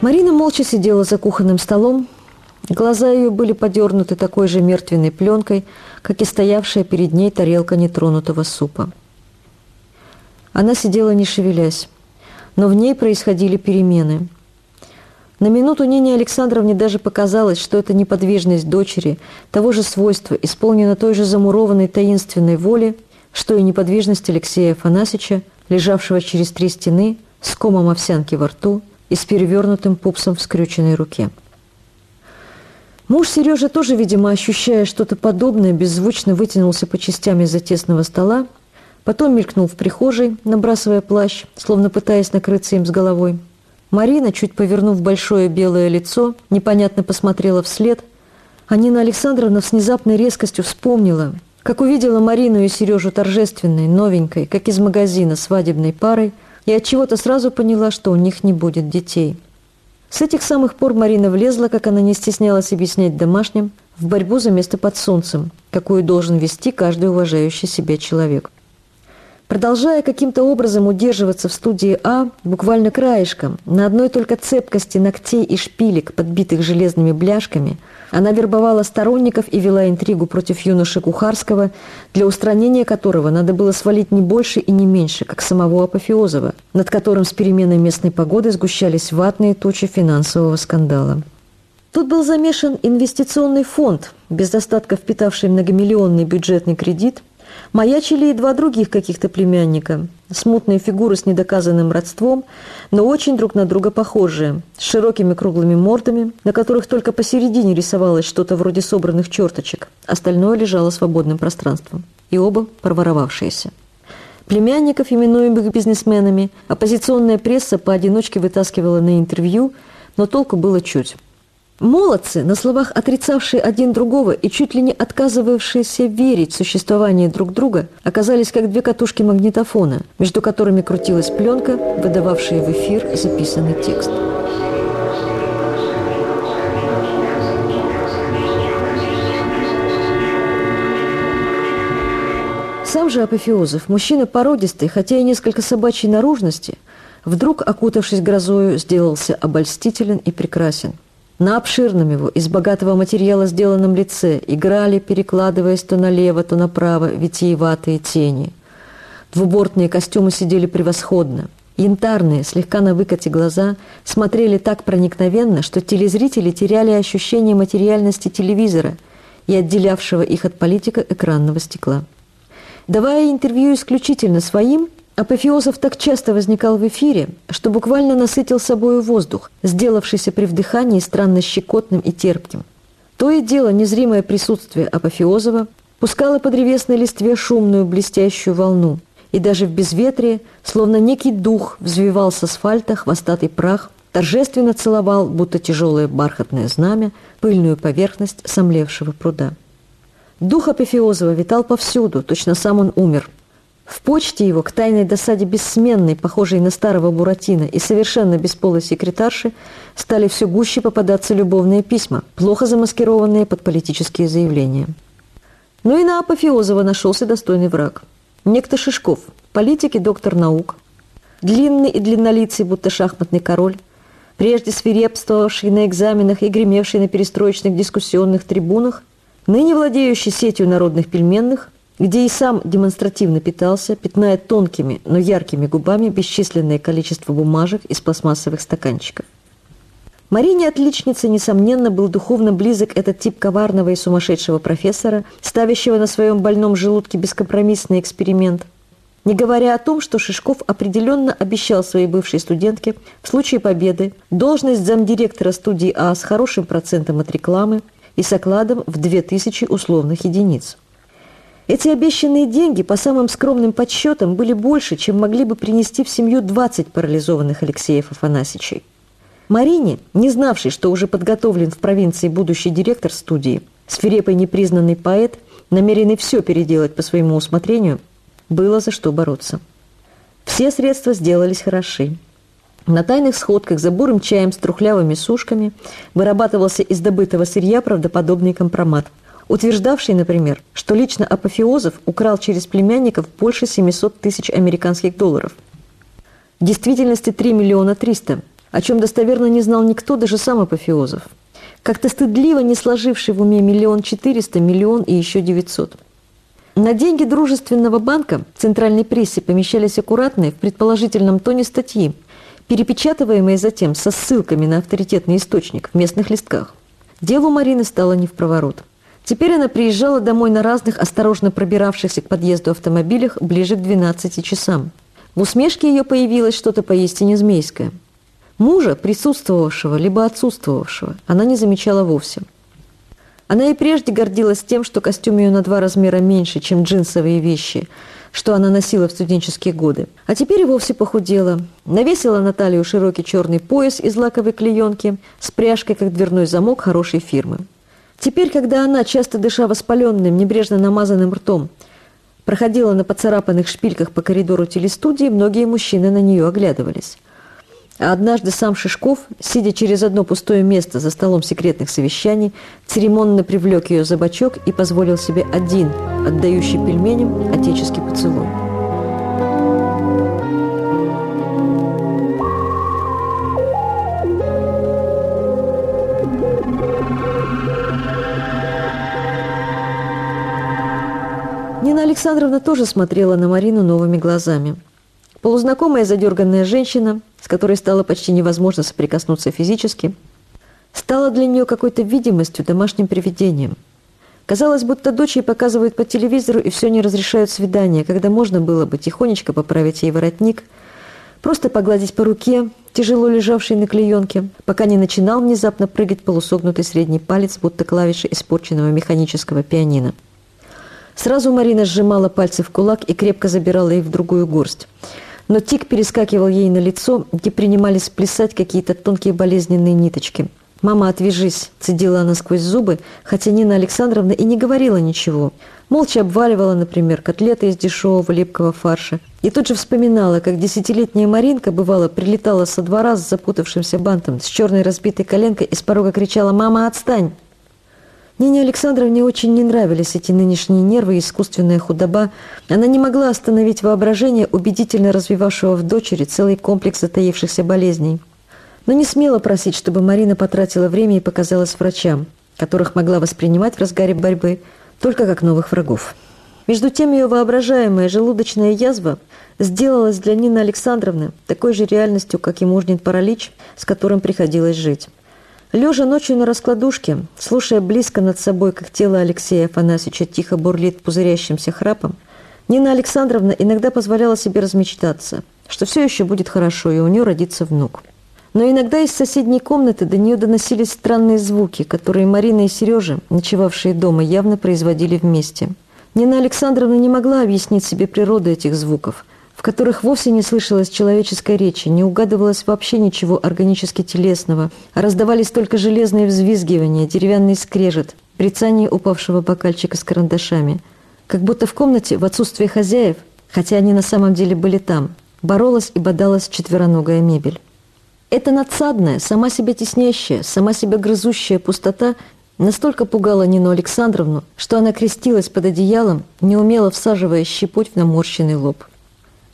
Марина молча сидела за кухонным столом. Глаза ее были подернуты такой же мертвенной пленкой, как и стоявшая перед ней тарелка нетронутого супа. Она сидела не шевелясь, но в ней происходили перемены. На минуту Нине Александровне даже показалось, что эта неподвижность дочери того же свойства исполнена той же замурованной таинственной воли, что и неподвижность Алексея Афанасьевича, лежавшего через три стены, с комом овсянки во рту и с перевернутым пупсом в скрюченной руке. Муж Сережа тоже, видимо, ощущая что-то подобное, беззвучно вытянулся по частям из-за тесного стола, потом мелькнул в прихожей, набрасывая плащ, словно пытаясь накрыться им с головой. Марина, чуть повернув большое белое лицо, непонятно посмотрела вслед, а Нина Александровна с внезапной резкостью вспомнила, как увидела Марину и Сережу торжественной, новенькой, как из магазина, свадебной парой, и от чего то сразу поняла, что у них не будет детей. С этих самых пор Марина влезла, как она не стеснялась объяснять домашним, в борьбу за место под солнцем, какую должен вести каждый уважающий себя человек. Продолжая каким-то образом удерживаться в студии А, буквально краешком, на одной только цепкости ногтей и шпилек, подбитых железными бляшками, она вербовала сторонников и вела интригу против юноши Кухарского, для устранения которого надо было свалить не больше и не меньше, как самого Апофеозова, над которым с переменой местной погоды сгущались ватные тучи финансового скандала. Тут был замешан инвестиционный фонд, без достатка впитавший многомиллионный бюджетный кредит – Маячили и два других каких-то племянника, смутные фигуры с недоказанным родством, но очень друг на друга похожие, с широкими круглыми мордами, на которых только посередине рисовалось что-то вроде собранных черточек, остальное лежало свободным пространством, и оба проворовавшиеся. Племянников, именуемых бизнесменами, оппозиционная пресса поодиночке вытаскивала на интервью, но толку было чуть – Молодцы, на словах отрицавшие один другого и чуть ли не отказывавшиеся верить в существование друг друга, оказались как две катушки магнитофона, между которыми крутилась пленка, выдававшая в эфир записанный текст. Сам же Апофеозов, мужчина породистый, хотя и несколько собачьей наружности, вдруг, окутавшись грозою, сделался обольстителен и прекрасен – на обширном его, из богатого материала сделанном лице играли, перекладываясь то налево, то направо, витиеватые тени. Двубортные костюмы сидели превосходно. Янтарные, слегка на выкате глаза смотрели так проникновенно, что телезрители теряли ощущение материальности телевизора и отделявшего их от политика экранного стекла. Давая интервью исключительно своим, Апофеозов так часто возникал в эфире, что буквально насытил собою воздух, сделавшийся при вдыхании странно щекотным и терпким. То и дело незримое присутствие Апофеозова пускало по древесной листве шумную блестящую волну, и даже в безветрие, словно некий дух, взвивал с асфальта хвостатый прах, торжественно целовал, будто тяжелое бархатное знамя, пыльную поверхность сомлевшего пруда. Дух Апофеозова витал повсюду, точно сам он умер – в почте его, к тайной досаде бессменной, похожей на старого Буратино и совершенно бесполой секретарши, стали все гуще попадаться любовные письма, плохо замаскированные под политические заявления. Но и на Апофеозова нашелся достойный враг. Некто Шишков, политик и доктор наук, длинный и длиннолицый, будто шахматный король, прежде свирепствовавший на экзаменах и гремевший на перестроечных дискуссионных трибунах, ныне владеющий сетью народных пельменных – где и сам демонстративно питался, пятная тонкими, но яркими губами бесчисленное количество бумажек из пластмассовых стаканчиков. Марине отличнице, несомненно, был духовно близок этот тип коварного и сумасшедшего профессора, ставящего на своем больном желудке бескомпромиссный эксперимент. Не говоря о том, что Шишков определенно обещал своей бывшей студентке в случае победы должность замдиректора студии А с хорошим процентом от рекламы и с окладом в 2000 условных единиц. Эти обещанные деньги, по самым скромным подсчетам, были больше, чем могли бы принести в семью 20 парализованных Алексеев Афанасьичей. Марине, не знавшей, что уже подготовлен в провинции будущий директор студии, свирепый непризнанный поэт, намеренный все переделать по своему усмотрению, было за что бороться. Все средства сделались хороши. На тайных сходках за бурым чаем с трухлявыми сушками вырабатывался из добытого сырья правдоподобный компромат – утверждавший, например, что лично Апофеозов украл через племянников больше 700 тысяч американских долларов. В действительности 3 миллиона 300, о чем достоверно не знал никто, даже сам Апофеозов. Как-то стыдливо не сложивший в уме миллион четыреста, миллион и еще девятьсот. На деньги дружественного банка в центральной прессе помещались аккуратные в предположительном тоне статьи, перепечатываемые затем со ссылками на авторитетный источник в местных листках. Делу Марины стало не в проворот. Теперь она приезжала домой на разных осторожно пробиравшихся к подъезду автомобилях ближе к 12 часам. В усмешке ее появилось что-то поистине змейское. Мужа, присутствовавшего либо отсутствовавшего, она не замечала вовсе. Она и прежде гордилась тем, что костюм ее на два размера меньше, чем джинсовые вещи, что она носила в студенческие годы. А теперь и вовсе похудела. Навесила на широкий черный пояс из лаковой клеенки с пряжкой, как дверной замок хорошей фирмы. Теперь, когда она, часто дыша воспаленным, небрежно намазанным ртом, проходила на поцарапанных шпильках по коридору телестудии, многие мужчины на нее оглядывались. А однажды сам Шишков, сидя через одно пустое место за столом секретных совещаний, церемонно привлек ее за бочок и позволил себе один, отдающий пельменям, отеческий поцелуй. Нина Александровна тоже смотрела на Марину новыми глазами. Полузнакомая задерганная женщина, с которой стало почти невозможно соприкоснуться физически, стала для нее какой-то видимостью, домашним привидением. Казалось, будто дочь ей показывают по телевизору и все не разрешают свидания, когда можно было бы тихонечко поправить ей воротник, просто погладить по руке, тяжело лежавшей на клеенке, пока не начинал внезапно прыгать полусогнутый средний палец, будто клавиши испорченного механического пианино. Сразу Марина сжимала пальцы в кулак и крепко забирала их в другую горсть – но тик перескакивал ей на лицо, где принимались плясать какие-то тонкие болезненные ниточки. «Мама, отвяжись!» – цедила она сквозь зубы, хотя Нина Александровна и не говорила ничего. Молча обваливала, например, котлеты из дешевого липкого фарша. И тут же вспоминала, как десятилетняя Маринка, бывало, прилетала со двора с запутавшимся бантом, с черной разбитой коленкой и с порога кричала «Мама, отстань!» Нине Александровне очень не нравились эти нынешние нервы и искусственная худоба. Она не могла остановить воображение, убедительно развивавшего в дочери целый комплекс затаившихся болезней. Но не смела просить, чтобы Марина потратила время и показалась врачам, которых могла воспринимать в разгаре борьбы только как новых врагов. Между тем ее воображаемая желудочная язва сделалась для Нины Александровны такой же реальностью, как и мужнин паралич, с которым приходилось жить. Лежа ночью на раскладушке, слушая близко над собой, как тело Алексея Афанасьевича тихо бурлит пузырящимся храпом, Нина Александровна иногда позволяла себе размечтаться, что все еще будет хорошо, и у нее родится внук. Но иногда из соседней комнаты до нее доносились странные звуки, которые Марина и Сережа, ночевавшие дома, явно производили вместе. Нина Александровна не могла объяснить себе природу этих звуков, в которых вовсе не слышалось человеческой речи, не угадывалось вообще ничего органически телесного, а раздавались только железные взвизгивания, деревянный скрежет, брецание упавшего бокальчика с карандашами. Как будто в комнате, в отсутствие хозяев, хотя они на самом деле были там, боролась и бодалась четвероногая мебель. Эта надсадная, сама себя теснящая, сама себя грызущая пустота настолько пугала Нину Александровну, что она крестилась под одеялом, неумело всаживая щепоть в наморщенный лоб.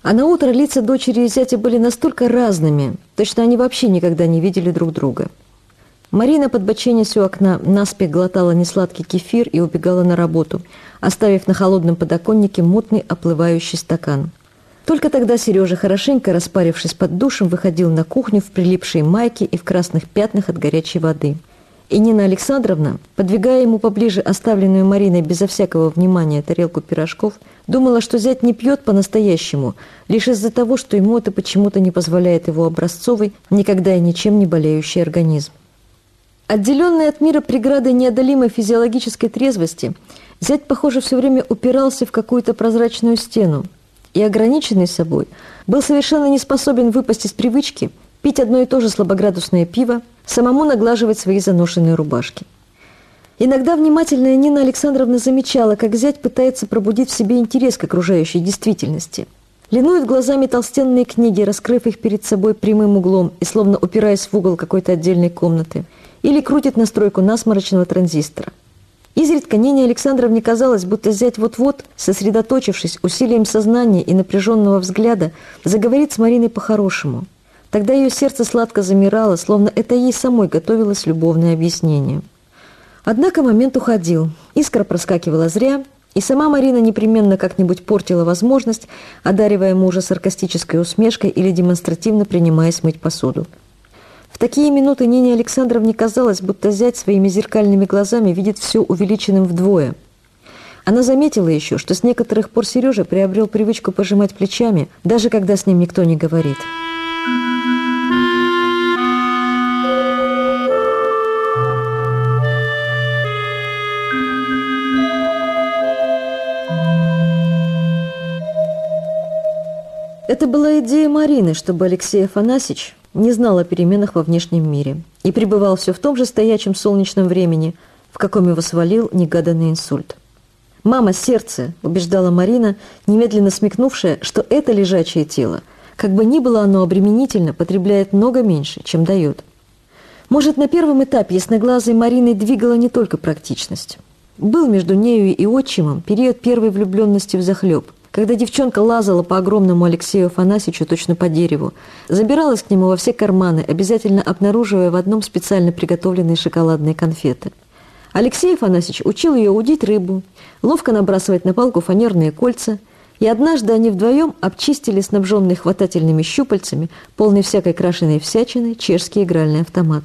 А на утро лица дочери и зятя были настолько разными, точно они вообще никогда не видели друг друга. Марина, подбоченясь у окна, наспех глотала несладкий кефир и убегала на работу, оставив на холодном подоконнике мутный оплывающий стакан. Только тогда Сережа, хорошенько распарившись под душем, выходил на кухню в прилипшей майке и в красных пятнах от горячей воды – и Нина Александровна, подвигая ему поближе оставленную Мариной безо всякого внимания тарелку пирожков, думала, что зять не пьет по-настоящему, лишь из-за того, что ему это почему-то не позволяет его образцовый, никогда и ничем не болеющий организм. Отделенный от мира преградой неодолимой физиологической трезвости, зять, похоже, все время упирался в какую-то прозрачную стену и, ограниченный собой, был совершенно не способен выпасть из привычки пить одно и то же слабоградусное пиво, самому наглаживать свои заношенные рубашки. Иногда внимательная Нина Александровна замечала, как зять пытается пробудить в себе интерес к окружающей действительности. Линует глазами толстенные книги, раскрыв их перед собой прямым углом и словно упираясь в угол какой-то отдельной комнаты. Или крутит настройку насморочного транзистора. Изредка Нине Александровне казалось, будто зять вот-вот, сосредоточившись усилием сознания и напряженного взгляда, заговорит с Мариной по-хорошему – Тогда ее сердце сладко замирало, словно это ей самой готовилось любовное объяснение. Однако момент уходил, искра проскакивала зря, и сама Марина непременно как-нибудь портила возможность, одаривая мужа саркастической усмешкой или демонстративно принимаясь мыть посуду. В такие минуты Нине Александровне казалось, будто зять своими зеркальными глазами видит все увеличенным вдвое. Она заметила еще, что с некоторых пор Сережа приобрел привычку пожимать плечами, даже когда с ним никто не говорит. Это была идея Марины, чтобы Алексей Афанасьевич не знал о переменах во внешнем мире и пребывал все в том же стоячем солнечном времени, в каком его свалил негаданный инсульт. «Мама, сердце!» – убеждала Марина, немедленно смекнувшая, что это лежачее тело, как бы ни было оно обременительно, потребляет много меньше, чем дает. Может, на первом этапе ясноглазой Мариной двигала не только практичность. Был между нею и отчимом период первой влюбленности в захлеб, когда девчонка лазала по огромному Алексею Афанасьевичу точно по дереву, забиралась к нему во все карманы, обязательно обнаруживая в одном специально приготовленные шоколадные конфеты. Алексей Афанасьевич учил ее удить рыбу, ловко набрасывать на палку фанерные кольца, и однажды они вдвоем обчистили снабженный хватательными щупальцами, полный всякой крашеной всячины, чешский игральный автомат.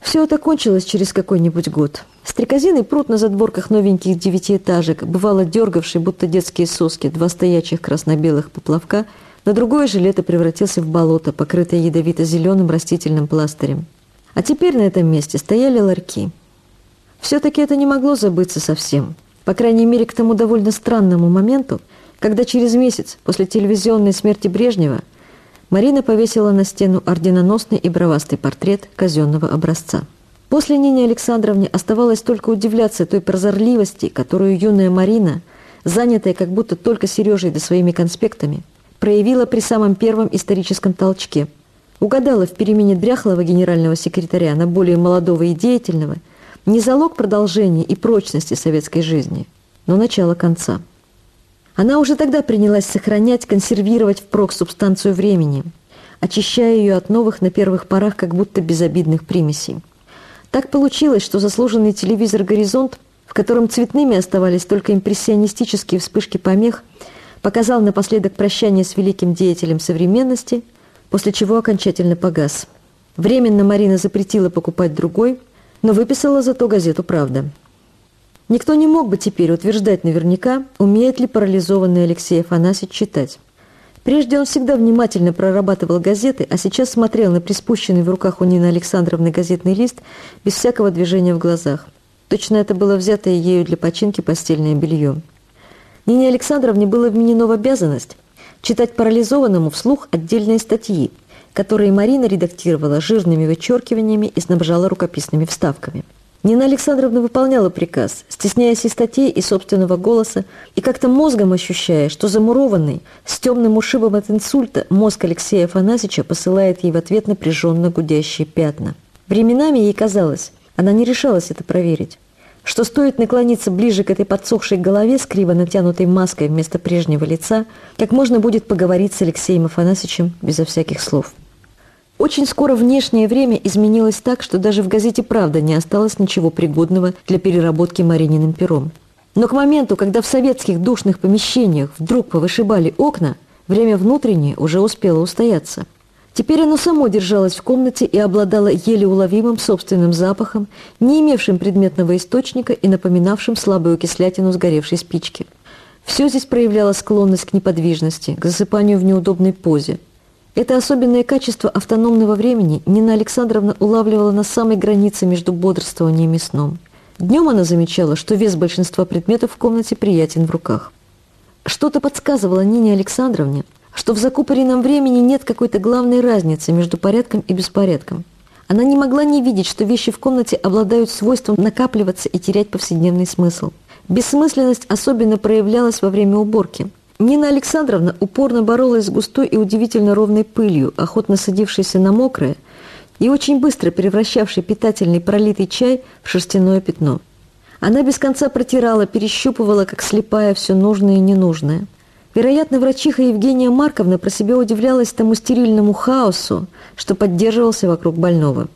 Все это кончилось через какой-нибудь год. Стрекозиный пруд на задворках новеньких девятиэтажек, бывало дергавший, будто детские соски, два стоячих красно-белых поплавка, на другое же лето превратился в болото, покрытое ядовито-зеленым растительным пластырем. А теперь на этом месте стояли ларьки. Все-таки это не могло забыться совсем. По крайней мере, к тому довольно странному моменту, когда через месяц после телевизионной смерти Брежнева Марина повесила на стену орденоносный и бровастый портрет казенного образца. После Нине Александровне оставалось только удивляться той прозорливости, которую юная Марина, занятая как будто только Сережей да своими конспектами, проявила при самом первом историческом толчке. Угадала в перемене дряхлого генерального секретаря на более молодого и деятельного не залог продолжения и прочности советской жизни, но начало конца. Она уже тогда принялась сохранять, консервировать впрок субстанцию времени, очищая ее от новых на первых порах как будто безобидных примесей. Так получилось, что заслуженный телевизор «Горизонт», в котором цветными оставались только импрессионистические вспышки помех, показал напоследок прощание с великим деятелем современности, после чего окончательно погас. Временно Марина запретила покупать другой, но выписала зато газету «Правда». Никто не мог бы теперь утверждать наверняка, умеет ли парализованный Алексей Афанасьевич читать. Прежде он всегда внимательно прорабатывал газеты, а сейчас смотрел на приспущенный в руках у Нины Александровны газетный лист без всякого движения в глазах. Точно это было взятое ею для починки постельное белье. Нине Александровне было вменено в обязанность читать парализованному вслух отдельные статьи, которые Марина редактировала жирными вычеркиваниями и снабжала рукописными вставками. Нина Александровна выполняла приказ, стесняясь и статей, и собственного голоса, и как-то мозгом ощущая, что замурованный, с темным ушибом от инсульта, мозг Алексея Афанасьевича посылает ей в ответ напряженно гудящие пятна. Временами ей казалось, она не решалась это проверить, что стоит наклониться ближе к этой подсохшей голове с криво натянутой маской вместо прежнего лица, как можно будет поговорить с Алексеем Афанасьевичем безо всяких слов. Очень скоро внешнее время изменилось так, что даже в газете «Правда» не осталось ничего пригодного для переработки Марининым пером. Но к моменту, когда в советских душных помещениях вдруг повышибали окна, время внутреннее уже успело устояться. Теперь оно само держалось в комнате и обладало еле уловимым собственным запахом, не имевшим предметного источника и напоминавшим слабую кислятину сгоревшей спички. Все здесь проявляло склонность к неподвижности, к засыпанию в неудобной позе – это особенное качество автономного времени Нина Александровна улавливала на самой границе между бодрствованием и сном. Днем она замечала, что вес большинства предметов в комнате приятен в руках. Что-то подсказывало Нине Александровне, что в закупоренном времени нет какой-то главной разницы между порядком и беспорядком. Она не могла не видеть, что вещи в комнате обладают свойством накапливаться и терять повседневный смысл. Бессмысленность особенно проявлялась во время уборки – Нина Александровна упорно боролась с густой и удивительно ровной пылью, охотно садившейся на мокрое и очень быстро превращавшей питательный пролитый чай в шерстяное пятно. Она без конца протирала, перещупывала, как слепая, все нужное и ненужное. Вероятно, врачиха Евгения Марковна про себя удивлялась тому стерильному хаосу, что поддерживался вокруг больного.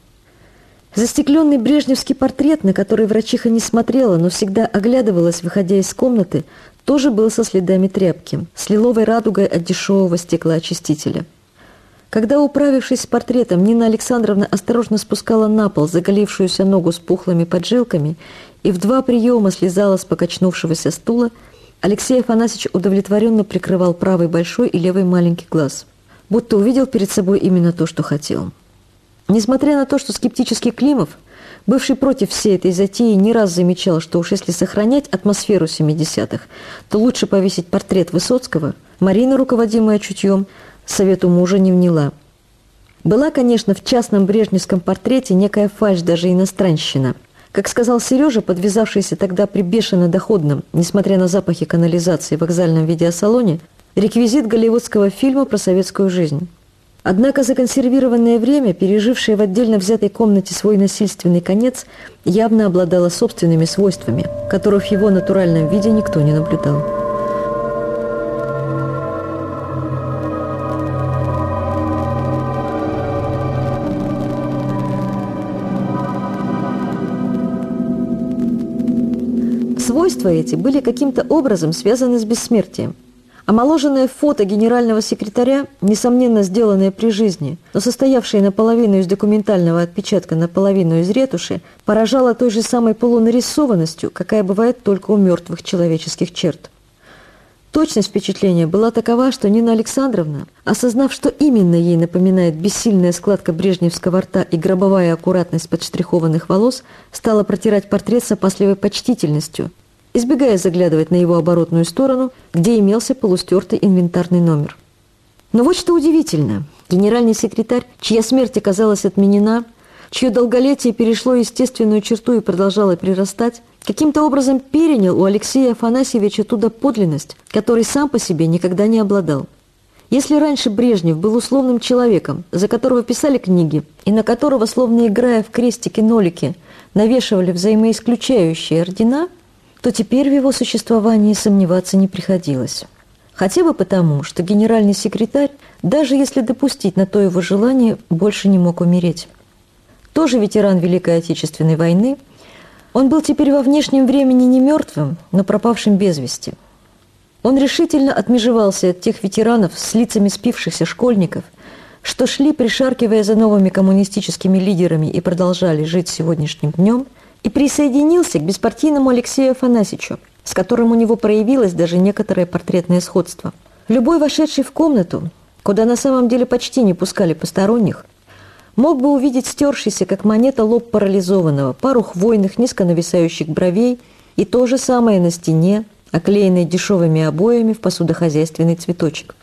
Застекленный брежневский портрет, на который врачиха не смотрела, но всегда оглядывалась, выходя из комнаты, тоже был со следами тряпки, с лиловой радугой от дешевого стеклоочистителя. Когда, управившись с портретом, Нина Александровна осторожно спускала на пол заголившуюся ногу с пухлыми поджилками и в два приема слезала с покачнувшегося стула, Алексей Афанасьевич удовлетворенно прикрывал правый большой и левый маленький глаз, будто увидел перед собой именно то, что хотел. Несмотря на то, что скептический Климов, бывший против всей этой затеи, не раз замечал, что уж если сохранять атмосферу 70-х, то лучше повесить портрет Высоцкого, Марина, руководимая чутьем, совету мужа не вняла. Была, конечно, в частном брежневском портрете некая фальшь, даже иностранщина. Как сказал Сережа, подвязавшийся тогда при бешено доходном, несмотря на запахи канализации в вокзальном видеосалоне, реквизит голливудского фильма про советскую жизнь. Однако законсервированное время, пережившее в отдельно взятой комнате свой насильственный конец, явно обладало собственными свойствами, которых в его натуральном виде никто не наблюдал. Свойства эти были каким-то образом связаны с бессмертием. Омоложенное фото генерального секретаря, несомненно сделанное при жизни, но состоявшее наполовину из документального отпечатка, наполовину из ретуши, поражало той же самой полунарисованностью, какая бывает только у мертвых человеческих черт. Точность впечатления была такова, что Нина Александровна, осознав, что именно ей напоминает бессильная складка брежневского рта и гробовая аккуратность подштрихованных волос, стала протирать портрет с опасливой почтительностью – избегая заглядывать на его оборотную сторону, где имелся полустертый инвентарный номер. Но вот что удивительно. Генеральный секретарь, чья смерть оказалась отменена, чье долголетие перешло естественную черту и продолжало прирастать, каким-то образом перенял у Алексея Афанасьевича туда подлинность, которой сам по себе никогда не обладал. Если раньше Брежнев был условным человеком, за которого писали книги, и на которого, словно играя в крестики-нолики, навешивали взаимоисключающие ордена – то теперь в его существовании сомневаться не приходилось. Хотя бы потому, что генеральный секретарь, даже если допустить на то его желание, больше не мог умереть. Тоже ветеран Великой Отечественной войны, он был теперь во внешнем времени не мертвым, но пропавшим без вести. Он решительно отмежевался от тех ветеранов с лицами спившихся школьников, что шли, пришаркивая за новыми коммунистическими лидерами и продолжали жить сегодняшним днем – и присоединился к беспартийному Алексею Афанасьевичу, с которым у него проявилось даже некоторое портретное сходство. Любой вошедший в комнату, куда на самом деле почти не пускали посторонних, мог бы увидеть стершийся, как монета, лоб парализованного, пару хвойных, низко нависающих бровей и то же самое на стене, оклеенной дешевыми обоями в посудохозяйственный цветочек.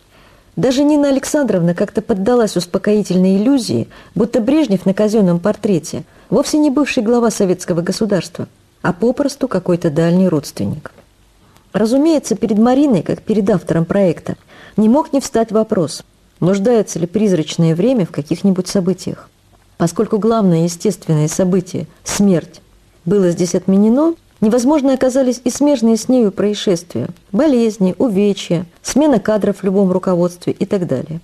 Даже Нина Александровна как-то поддалась успокоительной иллюзии, будто Брежнев на казенном портрете – вовсе не бывший глава советского государства, а попросту какой-то дальний родственник. Разумеется, перед Мариной, как перед автором проекта, не мог не встать вопрос, нуждается ли призрачное время в каких-нибудь событиях. Поскольку главное естественное событие – смерть – было здесь отменено, невозможно оказались и смежные с нею происшествия – болезни, увечья, смена кадров в любом руководстве и так далее.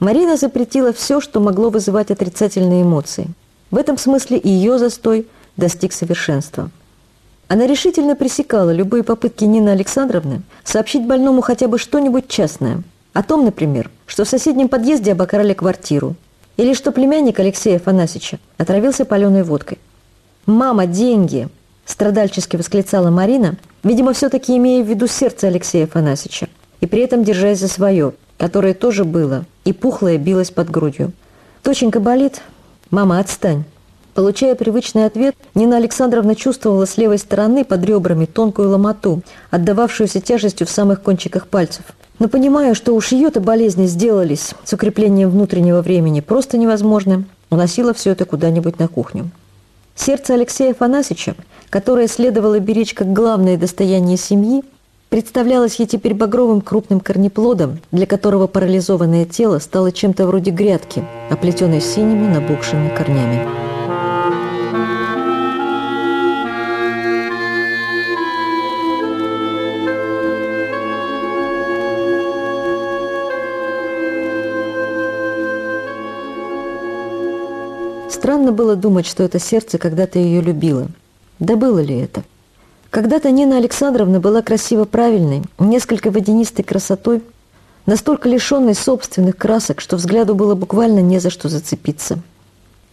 Марина запретила все, что могло вызывать отрицательные эмоции – в этом смысле ее застой достиг совершенства. Она решительно пресекала любые попытки Нины Александровны сообщить больному хотя бы что-нибудь частное. О том, например, что в соседнем подъезде обокрали квартиру, или что племянник Алексея Афанасьевича отравился паленой водкой. «Мама, деньги!» – страдальчески восклицала Марина, видимо, все-таки имея в виду сердце Алексея Афанасьевича, и при этом держась за свое, которое тоже было, и пухлое билось под грудью. «Точенька болит, «Мама, отстань!» Получая привычный ответ, Нина Александровна чувствовала с левой стороны под ребрами тонкую ломоту, отдававшуюся тяжестью в самых кончиках пальцев. Но понимая, что уж ее-то болезни сделались с укреплением внутреннего времени просто невозможным, уносила все это куда-нибудь на кухню. Сердце Алексея Афанасьевича, которое следовало беречь как главное достояние семьи, Представлялось ей теперь багровым крупным корнеплодом, для которого парализованное тело стало чем-то вроде грядки, оплетенной синими набухшими корнями. Странно было думать, что это сердце когда-то ее любило. Да было ли это? Когда-то Нина Александровна была красиво правильной, несколько водянистой красотой, настолько лишенной собственных красок, что взгляду было буквально не за что зацепиться.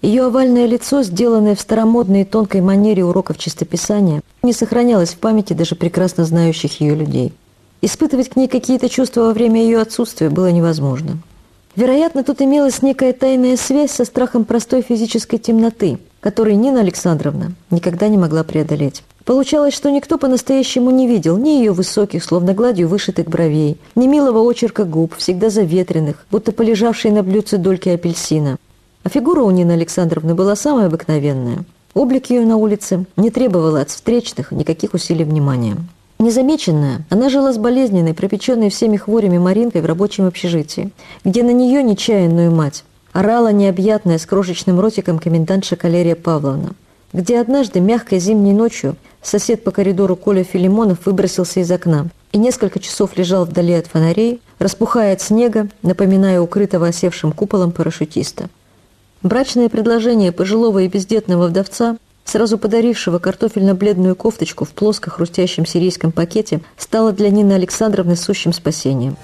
Ее овальное лицо, сделанное в старомодной и тонкой манере уроков чистописания, не сохранялось в памяти даже прекрасно знающих ее людей. Испытывать к ней какие-то чувства во время ее отсутствия было невозможно. Вероятно, тут имелась некая тайная связь со страхом простой физической темноты, который Нина Александровна никогда не могла преодолеть. Получалось, что никто по-настоящему не видел ни ее высоких, словно гладью вышитых бровей, ни милого очерка губ, всегда заветренных, будто полежавшей на блюдце дольки апельсина. А фигура у Нины Александровны была самая обыкновенная. Облик ее на улице не требовал от встречных никаких усилий внимания. Незамеченная, она жила с болезненной, пропеченной всеми хворями Маринкой в рабочем общежитии, где на нее, нечаянную мать, орала необъятная с крошечным ротиком комендантша Калерия Павловна, где однажды мягкой зимней ночью сосед по коридору Коля Филимонов выбросился из окна и несколько часов лежал вдали от фонарей, распухая от снега, напоминая укрытого осевшим куполом парашютиста. Брачное предложение пожилого и бездетного вдовца сразу подарившего картофельно-бледную кофточку в плоско хрустящем сирийском пакете, стало для Нины Александровны сущим спасением.